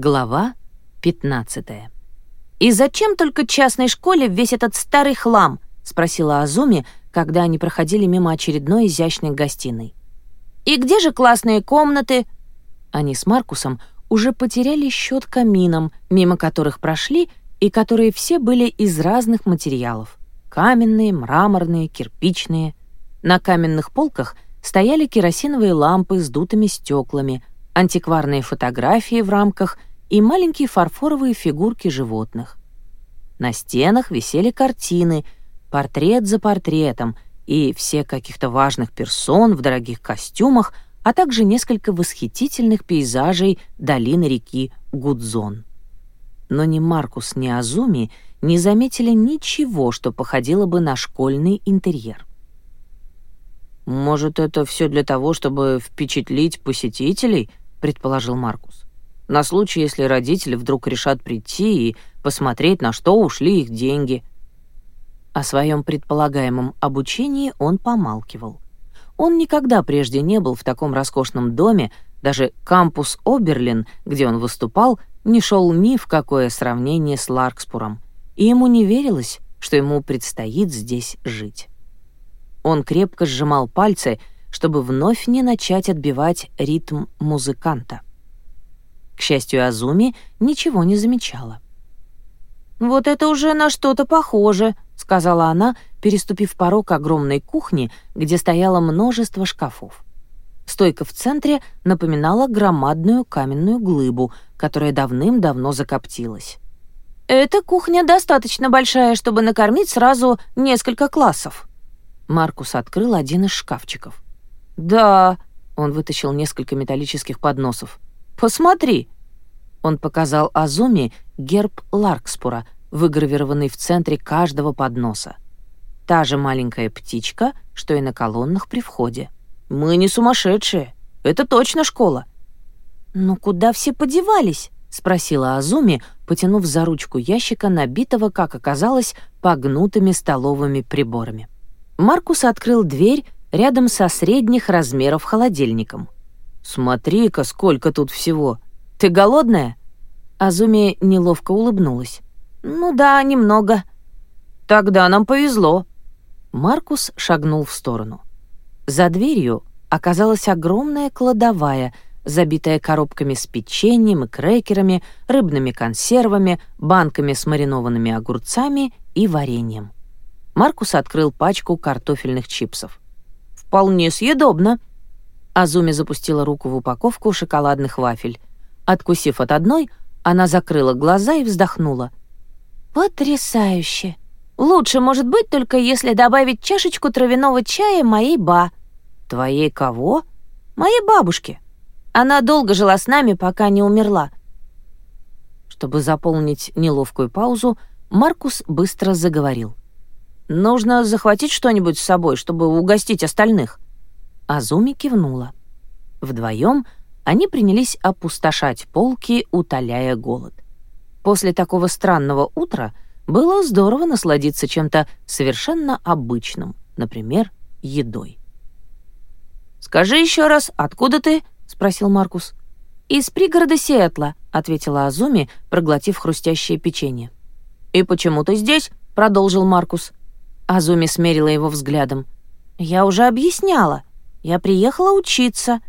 Глава 15. «И зачем только частной школе весь этот старый хлам?» — спросила Азуми, когда они проходили мимо очередной изящной гостиной. «И где же классные комнаты?» Они с Маркусом уже потеряли счет каминам, мимо которых прошли и которые все были из разных материалов — каменные, мраморные, кирпичные. На каменных полках стояли керосиновые лампы с дутыми стеклами, антикварные фотографии в рамках — и маленькие фарфоровые фигурки животных. На стенах висели картины, портрет за портретом, и все каких-то важных персон в дорогих костюмах, а также несколько восхитительных пейзажей долины реки Гудзон. Но ни Маркус, ни Азуми не заметили ничего, что походило бы на школьный интерьер. «Может, это все для того, чтобы впечатлить посетителей?» — предположил Маркус на случай, если родители вдруг решат прийти и посмотреть, на что ушли их деньги. О своем предполагаемом обучении он помалкивал. Он никогда прежде не был в таком роскошном доме, даже кампус Оберлин, где он выступал, не шел ни в какое сравнение с Ларкспуром, и ему не верилось, что ему предстоит здесь жить. Он крепко сжимал пальцы, чтобы вновь не начать отбивать ритм музыканта. К счастью, Азуми ничего не замечала. «Вот это уже на что-то похоже», — сказала она, переступив порог огромной кухни, где стояло множество шкафов. Стойка в центре напоминала громадную каменную глыбу, которая давным-давно закоптилась. «Эта кухня достаточно большая, чтобы накормить сразу несколько классов». Маркус открыл один из шкафчиков. «Да», — он вытащил несколько металлических подносов. Посмотри!» Он показал Азуми герб Ларкспура, выгравированный в центре каждого подноса. Та же маленькая птичка, что и на колоннах при входе. «Мы не сумасшедшие. Это точно школа». «Но куда все подевались?» — спросила Азуми, потянув за ручку ящика, набитого, как оказалось, погнутыми столовыми приборами. Маркус открыл дверь рядом со средних размеров холодильником — «Смотри-ка, сколько тут всего! Ты голодная?» Азуми неловко улыбнулась. «Ну да, немного». «Тогда нам повезло». Маркус шагнул в сторону. За дверью оказалась огромная кладовая, забитая коробками с печеньем и крекерами, рыбными консервами, банками с маринованными огурцами и вареньем. Маркус открыл пачку картофельных чипсов. «Вполне съедобно», Азуми запустила руку в упаковку шоколадных вафель. Откусив от одной, она закрыла глаза и вздохнула. «Потрясающе! Лучше может быть только если добавить чашечку травяного чая моей ба». «Твоей кого?» «Моей бабушке. Она долго жила с нами, пока не умерла». Чтобы заполнить неловкую паузу, Маркус быстро заговорил. «Нужно захватить что-нибудь с собой, чтобы угостить остальных». Азуми кивнула. Вдвоем они принялись опустошать полки, утоляя голод. После такого странного утра было здорово насладиться чем-то совершенно обычным, например, едой. «Скажи еще раз, откуда ты?» — спросил Маркус. «Из пригорода Сиэтла», — ответила Азуми, проглотив хрустящее печенье. «И почему ты здесь?» — продолжил Маркус. Азуми смерила его взглядом. «Я уже объясняла. Я приехала учиться».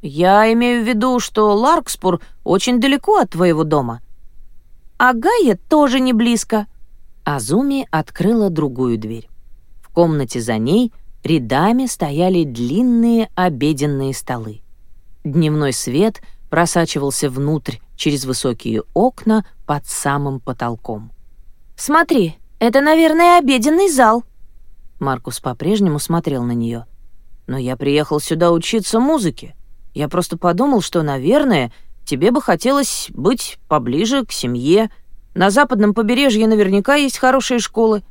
«Я имею в виду, что Ларкспур очень далеко от твоего дома». «А Гая тоже не близко». Азуми открыла другую дверь. В комнате за ней рядами стояли длинные обеденные столы. Дневной свет просачивался внутрь через высокие окна под самым потолком. «Смотри, это, наверное, обеденный зал». Маркус по-прежнему смотрел на нее. Но я приехал сюда учиться музыке. Я просто подумал, что, наверное, тебе бы хотелось быть поближе к семье. На западном побережье наверняка есть хорошие школы».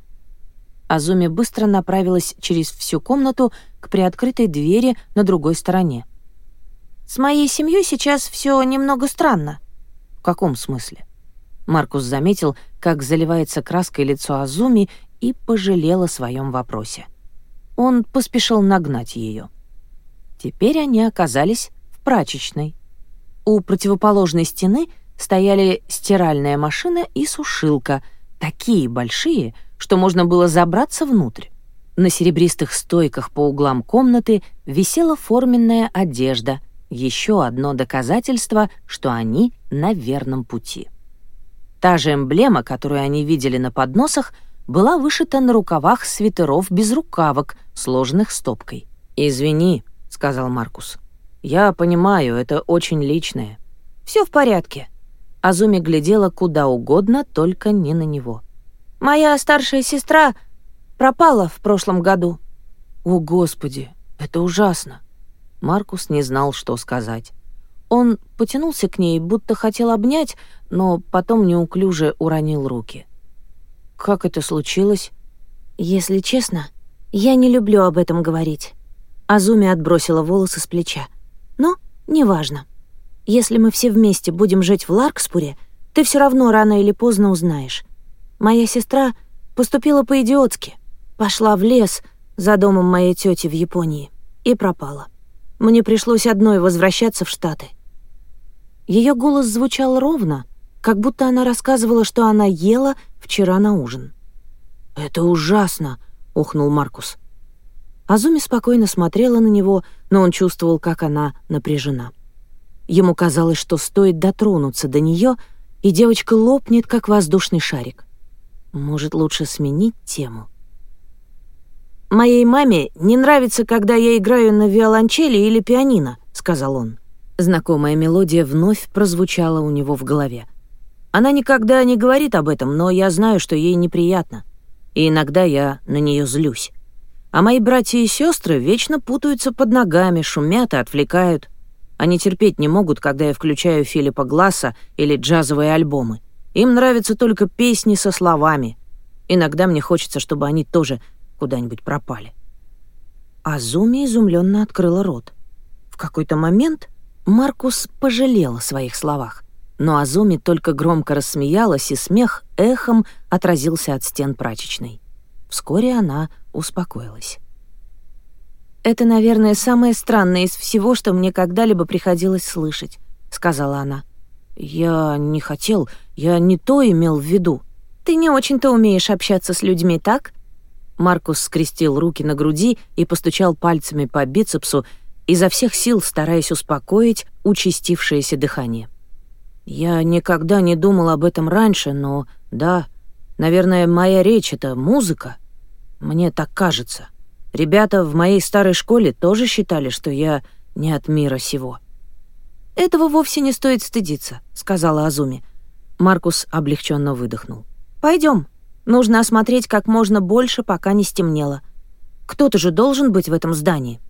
Азуми быстро направилась через всю комнату к приоткрытой двери на другой стороне. «С моей семьей сейчас все немного странно». «В каком смысле?» Маркус заметил, как заливается краской лицо Азуми и пожалел о своем вопросе он поспешил нагнать ее. Теперь они оказались в прачечной. У противоположной стены стояли стиральная машина и сушилка, такие большие, что можно было забраться внутрь. На серебристых стойках по углам комнаты висела форменная одежда, еще одно доказательство, что они на верном пути. Та же эмблема, которую они видели на подносах — была вышита на рукавах свитеров без рукавок, сложенных стопкой. «Извини», — сказал Маркус. «Я понимаю, это очень личное». Все в порядке». Азуми глядела куда угодно, только не на него. «Моя старшая сестра пропала в прошлом году». «О, Господи, это ужасно!» Маркус не знал, что сказать. Он потянулся к ней, будто хотел обнять, но потом неуклюже уронил руки. «Как это случилось?» «Если честно, я не люблю об этом говорить». Азуми отбросила волосы с плеча. «Но неважно. Если мы все вместе будем жить в Ларкспуре, ты все равно рано или поздно узнаешь. Моя сестра поступила по-идиотски, пошла в лес за домом моей тети в Японии и пропала. Мне пришлось одной возвращаться в Штаты». Ее голос звучал ровно, как будто она рассказывала, что она ела вчера на ужин. «Это ужасно!» — охнул Маркус. Азуми спокойно смотрела на него, но он чувствовал, как она напряжена. Ему казалось, что стоит дотронуться до нее, и девочка лопнет, как воздушный шарик. Может, лучше сменить тему? «Моей маме не нравится, когда я играю на виолончели или пианино», — сказал он. Знакомая мелодия вновь прозвучала у него в голове — она никогда не говорит об этом, но я знаю, что ей неприятно. И иногда я на нее злюсь. А мои братья и сестры вечно путаются под ногами, шумят и отвлекают. Они терпеть не могут, когда я включаю Филиппа Гласса или джазовые альбомы. Им нравятся только песни со словами. Иногда мне хочется, чтобы они тоже куда-нибудь пропали. Азуми изумленно открыла рот. В какой-то момент Маркус пожалел о своих словах но Азуми только громко рассмеялась, и смех эхом отразился от стен прачечной. Вскоре она успокоилась. «Это, наверное, самое странное из всего, что мне когда-либо приходилось слышать», — сказала она. «Я не хотел, я не то имел в виду». «Ты не очень-то умеешь общаться с людьми, так?» Маркус скрестил руки на груди и постучал пальцами по бицепсу, изо всех сил стараясь успокоить участившееся дыхание. Я никогда не думал об этом раньше, но да, наверное, моя речь — это музыка. Мне так кажется. Ребята в моей старой школе тоже считали, что я не от мира сего. «Этого вовсе не стоит стыдиться», — сказала Азуми. Маркус облегченно выдохнул. Пойдем. Нужно осмотреть как можно больше, пока не стемнело. Кто-то же должен быть в этом здании».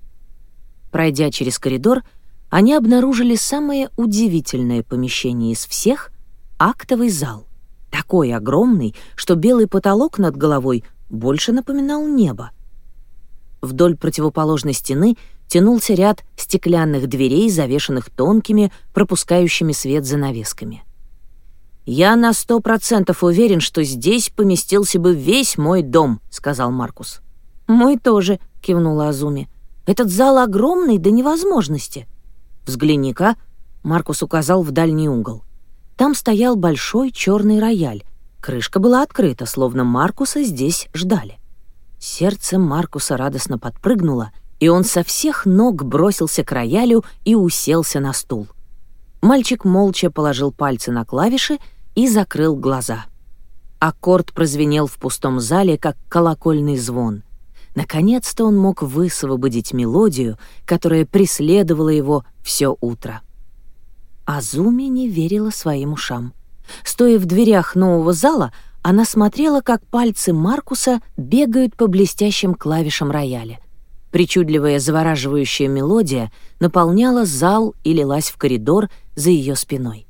Пройдя через коридор, — они обнаружили самое удивительное помещение из всех — актовый зал. Такой огромный, что белый потолок над головой больше напоминал небо. Вдоль противоположной стены тянулся ряд стеклянных дверей, завешенных тонкими, пропускающими свет занавесками. «Я на сто процентов уверен, что здесь поместился бы весь мой дом», — сказал Маркус. «Мой тоже», — кивнула Азуми. «Этот зал огромный до невозможности». «Взгляни-ка», — Маркус указал в дальний угол. Там стоял большой черный рояль. Крышка была открыта, словно Маркуса здесь ждали. Сердце Маркуса радостно подпрыгнуло, и он со всех ног бросился к роялю и уселся на стул. Мальчик молча положил пальцы на клавиши и закрыл глаза. Аккорд прозвенел в пустом зале, как колокольный звон. Наконец-то он мог высвободить мелодию, которая преследовала его все утро. Азуми не верила своим ушам. Стоя в дверях нового зала, она смотрела, как пальцы Маркуса бегают по блестящим клавишам рояля. Причудливая завораживающая мелодия наполняла зал и лилась в коридор за ее спиной.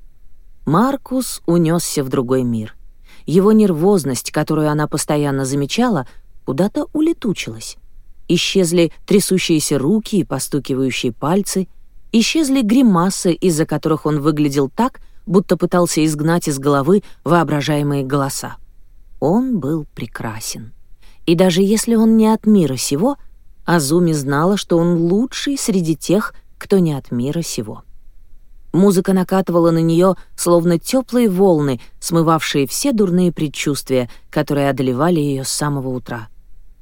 Маркус унесся в другой мир. Его нервозность, которую она постоянно замечала, куда-то улетучилась. Исчезли трясущиеся руки и постукивающие пальцы — исчезли гримасы, из-за которых он выглядел так, будто пытался изгнать из головы воображаемые голоса. Он был прекрасен. И даже если он не от мира сего, Азуми знала, что он лучший среди тех, кто не от мира сего. Музыка накатывала на нее, словно теплые волны, смывавшие все дурные предчувствия, которые одолевали ее с самого утра.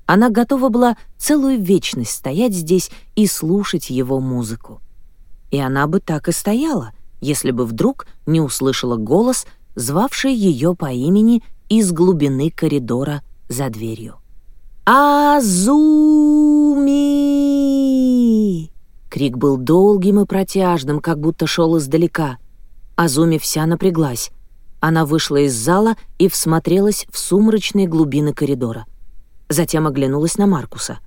Она готова была целую вечность стоять здесь и слушать его музыку и она бы так и стояла, если бы вдруг не услышала голос, звавший ее по имени из глубины коридора за дверью. «Азуми!» Крик был долгим и протяжным, как будто шел издалека. Азуми вся напряглась. Она вышла из зала и всмотрелась в сумрачные глубины коридора. Затем оглянулась на Маркуса.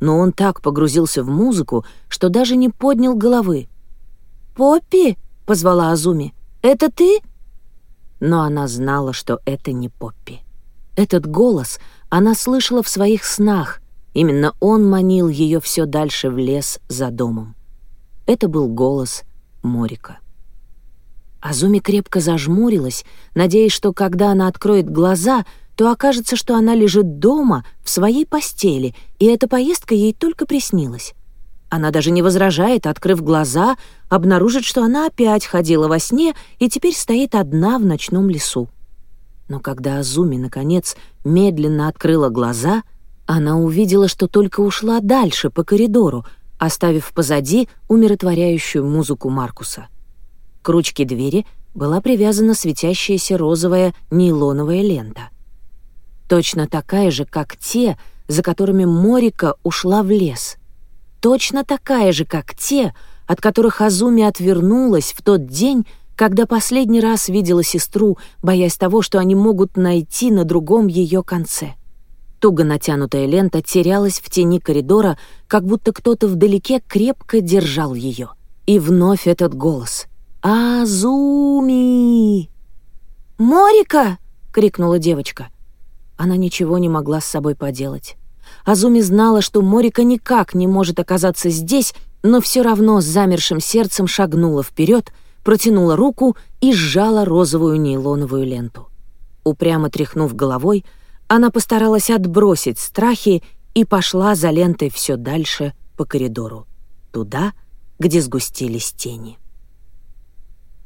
Но он так погрузился в музыку, что даже не поднял головы — «Поппи!» — позвала Азуми. «Это ты?» Но она знала, что это не Поппи. Этот голос она слышала в своих снах. Именно он манил ее все дальше в лес за домом. Это был голос Морика. Азуми крепко зажмурилась, надеясь, что когда она откроет глаза, то окажется, что она лежит дома, в своей постели, и эта поездка ей только приснилась. Она даже не возражает, открыв глаза, обнаружит, что она опять ходила во сне и теперь стоит одна в ночном лесу. Но когда Азуми, наконец, медленно открыла глаза, она увидела, что только ушла дальше по коридору, оставив позади умиротворяющую музыку Маркуса. К ручке двери была привязана светящаяся розовая нейлоновая лента. Точно такая же, как те, за которыми Морика ушла в лес точно такая же, как те, от которых Азуми отвернулась в тот день, когда последний раз видела сестру, боясь того, что они могут найти на другом ее конце. Туго натянутая лента терялась в тени коридора, как будто кто-то вдалеке крепко держал ее. И вновь этот голос. «Азуми!» «Морика!» — крикнула девочка. Она ничего не могла с собой поделать. Азуми знала, что Морика никак не может оказаться здесь, но все равно с замершим сердцем шагнула вперед, протянула руку и сжала розовую нейлоновую ленту. Упрямо тряхнув головой, она постаралась отбросить страхи и пошла за лентой все дальше по коридору, туда, где сгустились тени.